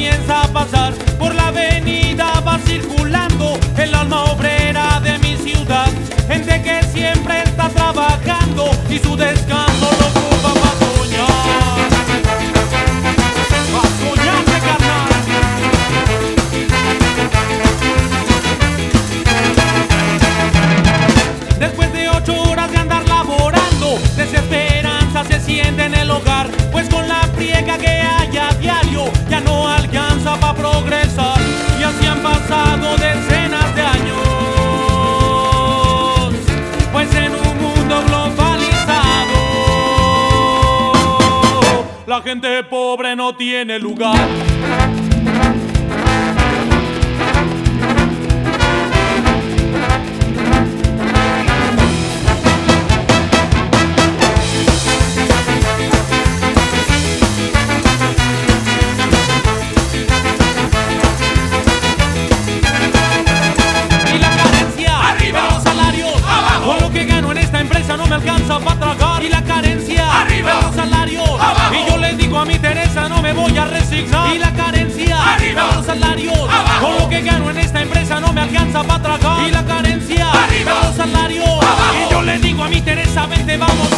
comienza a pasar por la avenida, va circulando el alma obrera de mi ciudad. Gente que siempre está trabajando y su descanso lo ocupa para soñar. Para soñar de carnal. Después de ocho horas de andar laborando, desesperanza se siente en el hogar, pues con la priega que hay a diario ya no hay para progresar y así han pasado decenas de años. Pues en un mundo globalizado, la gente pobre no tiene lugar. no me voy a resignar. Y la carencia, arriba. los salarios, abajo. Con lo que gano en esta empresa no me alcanza para tragar. Y la carencia, arriba. los salarios. Y yo le digo a mi Teresa, vente, vamos.